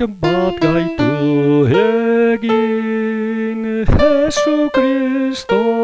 Bizkaiken bat gaitu egin Jesu Kristo